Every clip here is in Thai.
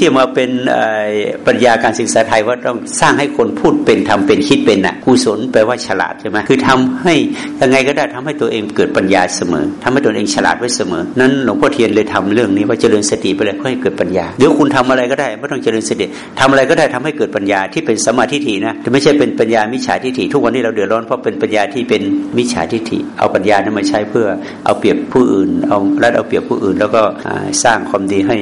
ที่มาเป็นปัญญาการศึกษาไทยว่าต้องสร้างให้คนพูดเป็นทำเป็นคิดเป็นน่ะกุศลแปลว่าฉลาดใช่ไหมคือทำให้ยังไงก็ได้ทำให้ตัวเองเกิดปัญญาเสมอทำให้ตัวเองฉลาดไว้เสมอ นั้นหลวงพ่อเทียนเลยทำเรื่องนี้ว่าเจริญสติไปเลยเพื่อให้เกิดปัญญาเดี๋ยวคุณทำอะไรก็ได้ไม่ต้องเจริญสติทำอะไรก็ได้ทำให้เกิดปัญญาที่เป็นสมาธิฐินะแต่ไม่ใช่เป็นปัญญามิจฉาทิฏฐิทุกวันนี้เราเดือดร้อนเพราะเป็นปัญญาที่เป็นมิจฉาทิฏฐิเอาปัญญานั้นมาใช้เพื่อเอาเปรียบผู้อื่น เอารัดเอาเปรียบผู้อื่น แล้วก็สร้างความดีให้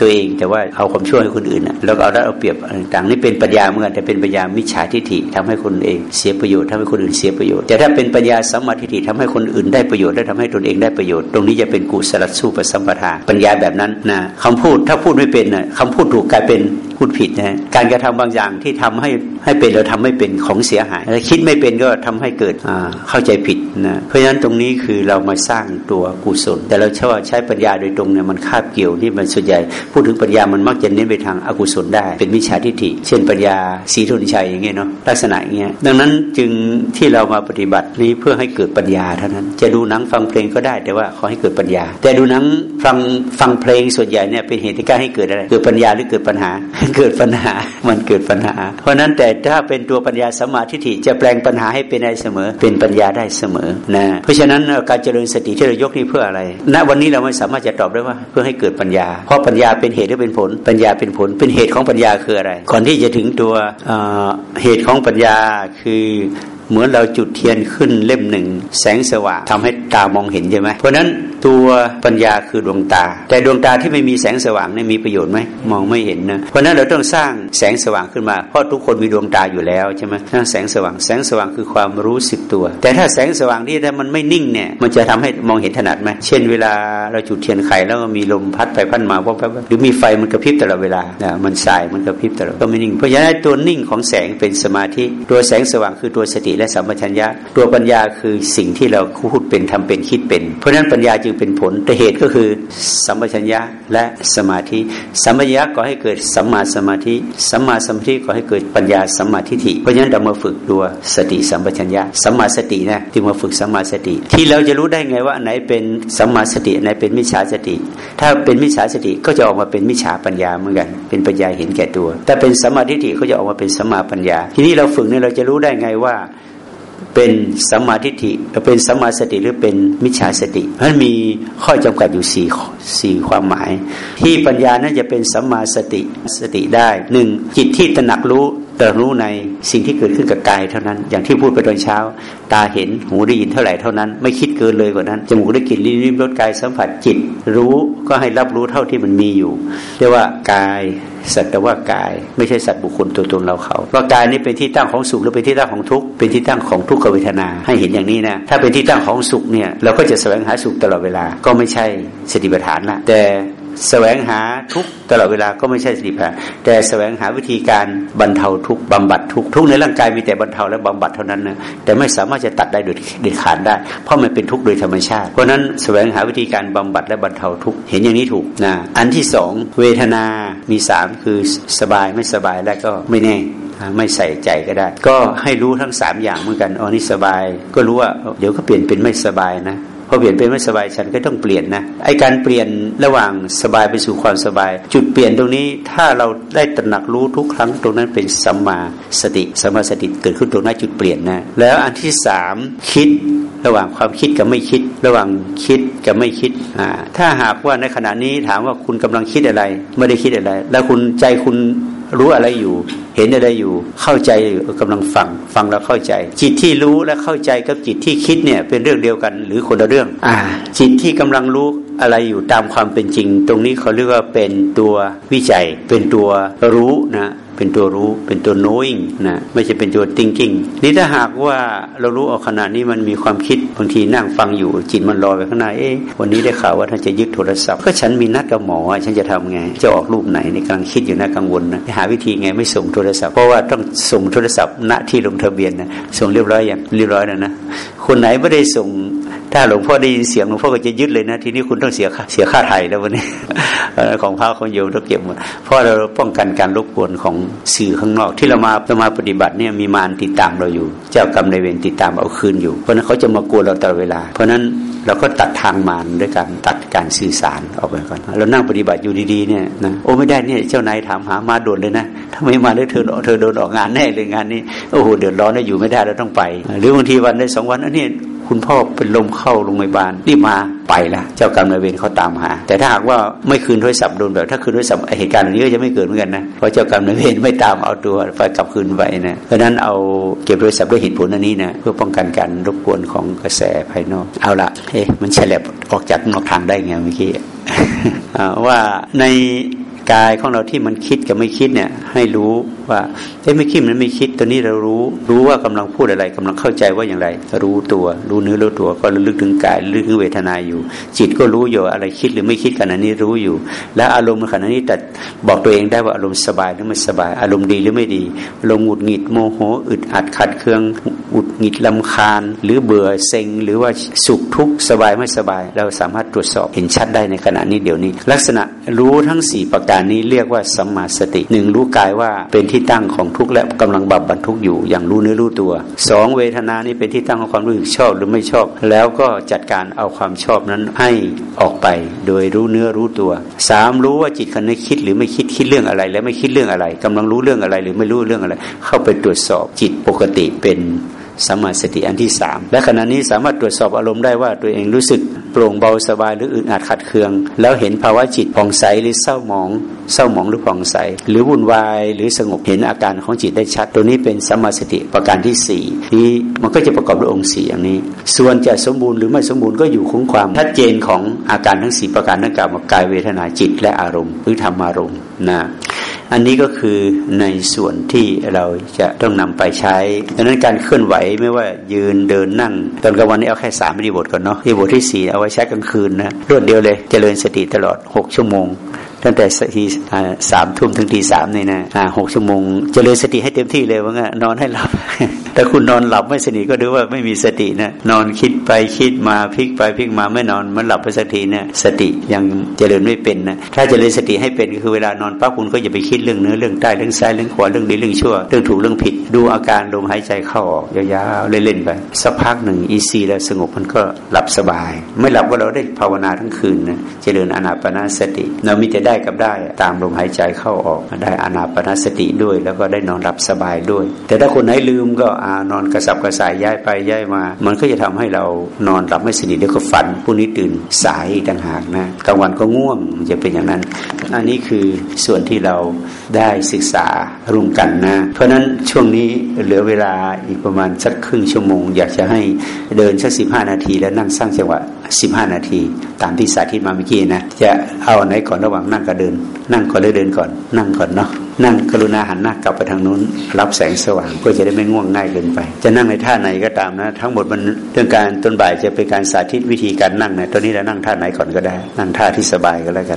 ตัวเองแต่ว่าเอาความช่วยให้คนอื่นนะแล้วเอารัดเอาเปรียบต่างนี่เป็นปัญญาเหมือนกันแต่เป็นปัญญามิจฉาทิฏฐิทำให้คนเองเสียประโยชน์ทำให้คนอื่นเสียประโยชน์แต่ถ้าเป็นปัญญาสัมมาทิฏฐิทำให้คนอื่นได้ประโยชน์และทำให้ตนเองได้ประโยชน์ตรงนี้จะเป็นกุศลสู้ประสัมปทาปัญญาแบบนั้นนะคำพูดถ้าพูดไม่เป็นนะคำพูดถูกกลายเป็นพูดผิดนะการกระทำบางอย่างที่ทำให้ให้เป็นเราทำไม่เป็นของเสียหายถ้าคิดไม่เป็นก็ทำให้เกิดเข้าใจผิดนะเพราะฉะนั้นตรงนี้คือเรามาสร้างตัวกุศล แต่เราเชื่อว่าใช้ปัญญาโดยตรงเนี่ยมันคาบเกี่ยวที่มันส่วนใหญ่พูดถึงปัญญามันมักจะเน้นไปทางอกุศลได้เป็นมิจฉาทิฏฐิ เช่นปัญญาสีทุนชัยอย่างเงี้ยเนาะลักษณะอย่างเงี้ยดังนั้นจึงที่เรามาปฏิบัตินี้เพื่อให้เกิดปัญญาเท่านั้น จะดูหนังฟังเพลงก็ได้แต่ว่าขอให้เกิดปัญญา แต่ดูหนังฟังฟังเพลงส่วนใหญ่เนี่ยเป็นเหตุที่การให้เกิดอะไรเกิดปัญญาหรือเกิดปัญหาเกิดปัญหา มันเกิดปัญหา เพราะนั้นแต่ถ้าเป็นตัวปัญญาสมาธิฐิจะแปลงปัญหาให้เป็นได้เสมอ เป็นปัญญาได้เสมอนะเพราะฉะนั้นการเจริญสติที่เรายกนี่เพื่ออะไรณวันนี้เราไม่สามารถจะตอบได้ว่า เพื่อให้เกิดปัญญา เพราะปัญญาเป็นเหตุหรือเป็นผล ปัญญาเป็นผล เป็นเหตุของปัญญาคืออะไร ก่อนที่จะถึงตัวเหตุของปัญญาคือเหมือนเราจุดเทียนขึ้นเล่มหนึ่งแสงสว่างทำให้ตามองเห็นใช่ไหมเพราะนั้น ตัวปัญญาคือดวงตา แต่ดวงตาที่ไม่มีแสงสว่างนี่มีประโยชน์ไหมมองไม่เห็นนะเพราะนั้นเราต้องสร้างแสงสว่างขึ้นมาเพราะทุกคนมีดวงตาอยู่แล้วใช่ไหมสร้างแสงสว่างแสงสว่างคือความรู้สึกตัว แต่ถ้าแสงสว่างที่ถ้ามันไม่นิ่งเนี่ยมันจะทำให้มองเห็นถนัดไหมเช่นเวลาเราจุดเทียนไขแล้วก็มีลมพัดไปพัดมาพบหรือมีไฟมันกระพริบตลอดเวลามันสายมันกระพริบตลอดก็ไม่นิ่ง เพราะฉะนั้นตัวนิ่งของแสงเป็นสมาธิ ตัวแสงสว่างคือตัวสติและสัมปชัญญะ ตัวปัญญาคือสิ่งที่เราพูดเป็นทำเป็นคิดเป็น เพราะฉะนั้นปัญญาจึงเป็นผล แต่เหตุก็คือ สัมปชัญญะและสมาธิ สัมปชัญญะก็ให้เกิดสัมมาสมาธิ สัมมาสมาธิก็ให้เกิดปัญญาสัมมาทิฏฐิ เพราะฉะนั้นเรามาฝึกตัวสติสัมปชัญญะ สัมมาสตินะที่มาฝึกสัมมาสติ ที่เราจะรู้ได้ไงว่าไหนเป็นสัมมาสติอันไหนเป็นมิจฉาสติ ถ้าเป็นมิจฉาสติก็จะออกมาเป็นมิจฉาปัญญาเหมือนกัน เป็นปัญญาเห็นแก่ตัว แต่เป็นสัมมาทิฏฐิก็จะออกมาเป็นสัมมาปัญญา ทีนี้เราฝึกเนี่ยเราจะรู้ได้ไงว่า เป็นสัมมาทิฏฐิเป็นสัมมาสติหรือเป็นมิจฉาสติมันมีข้อจำกัดอยู่สี่สี่ความหมาย ที่ปัญญานั้นจะเป็นสัมมาสติสติได้หนึ่งจิตที่ตระหนักรู้ แตระรู้ในสิ่งที่เกิดขึ้นกับกายเท่านั้น อย่างที่พูดไปตอนเช้า ตาเห็นหูได้ยินเท่าไหร่เท่านั้น ไม่คิดเกินเลยกว่านั้นจมูกได้กลิ่นลิ้นริมรสกายสัมผัสจิต รู้ก็ให้รับรู้เท่าที่มันมีอยู่เรียกว่ากายสัตว์ว่ากาย ไม่ใช่สัตว์บุคคลตัวตนเราเขาว่ากายนี้เป็นที่ตั้งของสุขหรือเป็นที่ตั้งของทุกข์เป็นที่ตั้งของทุกขเวทนา ให้เห็นอย่างนี้นะถ้าเป็นที่ตั้งของสุขเนี่ยเราก็จะแสวงหาสุขตลอดเวลาก็ไม่ใช่สติปัฏฐานละแต่ แสวงหาทุกตลอดเวลาก็ไม่ใช่สติปัฏฐาแต่แสวงหาวิธีการบรรเทาทุกบำบัดทุกทุกในร่างกายมีแต่บรรเทาและบำบัดเท่านั้นนะแต่ไม่สามารถจะตัดได้โดยเด็ดขาดได้ เพราะมันเป็นทุกโดยธรรมชาติ เพราะนั้นแสวงหาวิธีการบำบัดและบรรเทาทุกเห็นอย่างนี้ถูกนะอันที่สองเวทนา มีสามคือสบายไม่สบายและก็ไม่แน่ไม่ใส่ใจก็ได้ ก็ให้รู้ทั้งสามอย่างเหมือนกันอ๋อนี่สบาย ก็รู้ว่าเดี๋ยวก็เปลี่ยนเป็นไม่สบายนะ พอเปลี่ยนเป็นไม่สบายฉันก็ต้องเปลี่ยนนะไอการเปลี่ยนระหว่างสบายไปสู่ความสบาย จุดเปลี่ยนตรงนี้ถ้าเราได้ตระหนักรู้ทุกครั้งตรงนั้นเป็นสัมมาสติสัมมาสติเกิดขึ้นตรงนั้นจุดเปลี่ยนนะแล้วอันที่สามคิดระหว่างความคิดกับไม่คิด ระหว่างคิดกับไม่คิดอ่าถ้าหากว่าในขณะนี้ถามว่าคุณกำลังคิดอะไร ไม่ได้คิดอะไร แล้วคุณใจคุณ รู้อะไรอยู่ เห็นอะไรอยู่ เข้าใจกำลังฟัง ฟังแล้วเข้าใจ จิตที่รู้และเข้าใจกับจิตที่คิดเนี่ยเป็นเรื่องเดียวกันหรือคนละเรื่องอ่าจิตที่กำลังรู้อะไรอยู่ตามความเป็นจริง ตรงนี้เขาเรียกว่าเป็นตัววิจัย เป็นตัวรู้นะ เป็นตัวรู้เป็นตัว knowing นะไม่ใช่เป็นตัว thinking นี่ถ้าหากว่าเรารู้เอาขณะนี้มันมีความคิดบางทีนั่งฟังอยู่จิตมันลอยไปข้างในเอ๊ะวันนี้ได้ข่าวว่าท่านจะยึดโทรศัพท์ก็ฉันมีนัดกับหมอฉันจะทำไง จะออกรูปไหนในกำลังคิดอยู่นะกังวลนะหาวิธีไงไม่ส่งโทรศัพท์เพราะว่าต้องส่งโทรศัพท์ณที่ลงทะเบียนนะส่งเรียบร้อยอย่างเรียบร้อยแล้วนะคนไหนไม่ได้ส่ง ถ้าหลวงพ่อได้ยินเสียงหลวงพ่อก็จะยึดเลยนะ ทีนี้คุณต้องเสียค่าเสียค่าไทยแล้ววันนี้ของพระของโยมต้องเก็บหมดเพราะเราป้องกันการรบกวนของสื่อข้างนอก ที่เรามาเรามาปฏิบัติเนี่ยมีมารติดตามเราอยู่ เจ้ากรรมในเวรติดตามเอาคืนอยู่ เพราะนั้นเขาจะมากวนเราตลอดเวลา เพราะนั้นเราก็ตัดทางมารด้วยการตัดการสื่อสารออกไปก่อนเรานั่งปฏิบัติอยู่ดีๆเนี่ยนะโอ้ไม่ได้เนี่ยเจ้านายถามหามาด่วนเลยนะถ้าไม่มาแล้วเธอเธอโดนออกงานแน่เลยงานนี้โอ้โหเดือดร้อนแล้วอยู่ไม่ได้เราต้องไป หรือบางทีวันได้สองวันอันนี้ คุณพ่อเป็นลมเข้าโรงพยาบาลรีบมาไปละเจ้ากรรมนายเวรเขาตามหา แต่ถ้าหากว่าไม่คืนโทรศัพท์โดนแบบถ้าคืนโทรศัพท์เหตุการณ์เหล่านี้ก็จะไม่เกิดเหมือนกันนะเพราะเจ้ากรรมนายเวรไม่ตามเอาตัวไปกลับคืนไปนะเพราะนั้นเอาเก็บโทรศัพท์ด้วยเหตุผลอันนี้นะเพื่อป้องกันการรบกวนของกระแสภายนอก เอาละเฮ้มันแฉลบออกจากนอกทางได้ไงเมื่อกี้ว่าในกายของเราที่มันคิดกับไม่คิดเนี่ยให้รู้ ว่าเอ้ไม่คิดมันไม่คิดตัวนี้เรารู้ รู้ว่ากำลังพูดอะไรกำลังเข้าใจว่าอย่างไร รู้ตัว รู้เนื้อรู้ตัว ก็ระลึกถึงกายระลึกถึงเวทนาอยู่ จิตก็รู้อยู่อะไรคิดหรือไม่คิดขณะนี้รู้อยู่ และอารมณ์ขณะนี้แต่บอกตัวเองได้ว่าอารมณ์สบายหรือไม่สบาย อารมณ์ดีหรือไม่ดีอารมณ์หงุดหงิดโมโหอึดอัดขัดเคืองอุดหงิดลำคาญ หรือเบื่อเซ็ง หรือว่าสุขทุกข์สบายไม่สบาย เราสามารถตรวจสอบเห็นชัดได้ในขณะนี้เดี๋ยวนี้ ลักษณะรู้ทั้งสี่ประการนี้เรียกว่าสัมมาสติหนึ่งรู้กายว่าเป็นที่ที่ตั้งของทุกข์และกำลังบับบันทุกข์อยู่อย่างรู้เนื้อรู้ตัวสองเวทนานี้เป็นที่ตั้งของความรู้สึกชอบหรือไม่ชอบ แล้วก็จัดการเอาความชอบนั้นให้ออกไปโดยรู้เนื้อรู้ตัวสามรู้ว่าจิตคนนี้คิดหรือไม่คิดคิดเรื่องอะไร และไม่คิดเรื่องอะไรกำลังรู้เรื่องอะไรหรือไม่รู้เรื่องอะไร เข้าไปตรวจสอบจิตปกติเป็น สมาสติอันที่สามและขณะนี้สามารถตรวจสอบอารมณ์ได้ว่าตัวเองรู้สึกโปร่งเบาสบายหรืออึดอัดขัดเคือง แล้วเห็นภาวะจิตผ่องใสหรือเศร้าหมอง เศร้าหมองหรือผ่องใส หรือวุ่นวายหรือสงบเห็นอาการของจิตได้ชัด ตัวนี้เป็นสมาสติประการที่สี่นี้มันก็จะประกอบด้วยองค์สี่อย่างนี้ ส่วนจะสมบูรณ์หรือไม่สมบูรณ์ก็อยู่คงความชัดเจนของอาการทั้งสี่ประการนั่นกล่าวกายเวทนาจิตและอารมณ์หรือธรรมารมณ์นะ อันนี้ก็คือในส่วนที่เราจะต้องนำไปใช้ดังนั้นการเคลื่อนไหวไม่ว่ายืนเดินนั่ง ตอนกลางวันนี้เอาแค่สามอิบทก่อนเนาะอิบทที่สี่เอาไว้ใช้กลางคืนนะรวดเดียวเลยจเจริญสติตลอดหกชั่วโมงตั้งแต่ทีสามทุ่มถึงทีสามนี่นะหกชั่วโมงจเจริญสติให้เต็มที่เลยว่างั้นนอนให้หลับ ถ้าคุณนอนหลับไม่สนิทก็ดูว่าไม่มีสตินะนอนคิดไปคิดมาพลิกไปพลิกมาไม่นอนมันหลับไปสักทีเนี่ยสติยังเจริญไม่เป็นนะถ้าเจริญสติให้เป็นก็คือเวลานอนปั๊บคุณก็อย่าไปคิดเรื่องเนื้อเรื่องใต้เรื่องซ้ายเรื่องขวาเรื่องดีเรื่องชั่ว เรื่องถูกเรื่องผิด ดูอาการลมหายใจเข้าออกยาวๆเล่นๆไปสักพักหนึ่งอีซีแล้วสงบมันก็หลับสบาย ไม่หลับก็เราได้ภาวนาทั้งคืนนะเจริญอนาปนาสติ เรามีแต่ได้กับได้ตามลมหายใจเข้าออกได้อนาปนาสติด้วย แล้วก็ได้นอนหลับสบายด้วย แต่ถ้าคนไหนลืมก็นอนกระสับกระส่ายย้ายไปย้ายมา มันก็จะทำให้เรานอนหลับไม่สนิทเดี๋ยวก็ฝันพรุ่งนี้ตื่นสายต่างหากนะกลางวันก็ง่วงมันจะเป็นอย่างนั้น อันนี้คือส่วนที่เราได้ศึกษาร่วมกันนะ เพราะฉะนั้นช่วงนี้เหลือเวลาอีกประมาณสักครึ่งชั่วโมง อยากจะให้เดินสักสิบห้านาที แล้วนั่งสร้างจังหวะสิบห้านาที ตามที่สาธิตมาเมื่อกี้นะจะเอาไหนก่อนระหว่างนั่งกับเดิน นั่งก่อนหรือเดินก่อนนั่งก่อนเนาะ นั่งกรุณาหันหน้ากลับไปทางนู้น รับแสงสว่างเพื่อจะได้ไม่ง่วงง่ายเกินไป จะนั่งในท่าไหนก็ตามนะ ทั้งหมดมันเรื่องการต้นบ่ายจะเป็นการสาธิตวิธีการนั่งนะตอนนี้เรานั่งท่าไหนก่อนก็ได้ นั่งท่าที่สบายก็แล้วกัน